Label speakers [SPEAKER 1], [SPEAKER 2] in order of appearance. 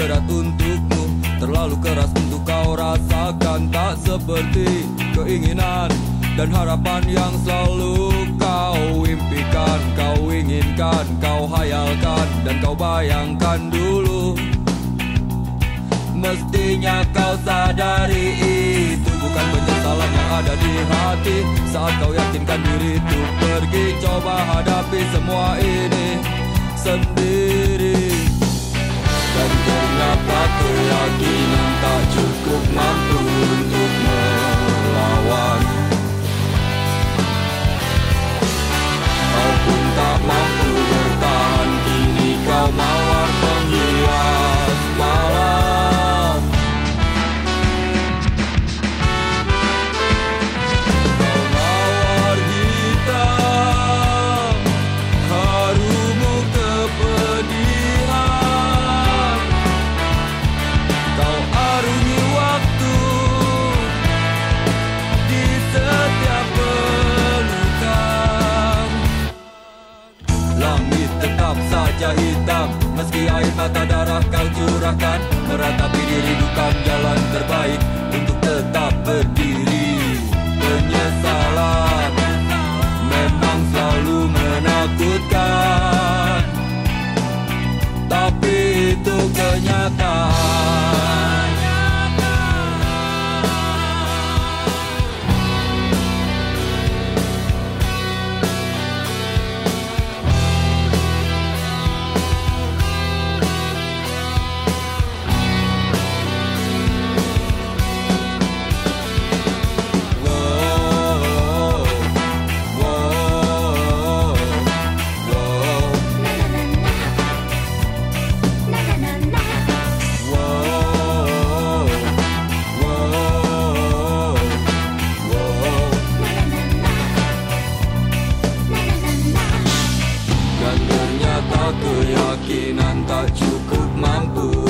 [SPEAKER 1] berat untukmu. Terlalu keras untuk kau rasakan. Tak seperti keinginan dan harapan yang selalu kau impikan. Kau inginkan, kau hayalkan dan kau bayangkan dulu. Mestinya kau sadari itu bukan penyesalan yang ada di hati. Saat kau yakinkan diri itu pergi Coba hadapi semua ini sendiri. Kenapa keyakinan tak cukup mampu rasakan Meratapi diri bukan jalan terbaik. Keyakinan tak cukup mampu.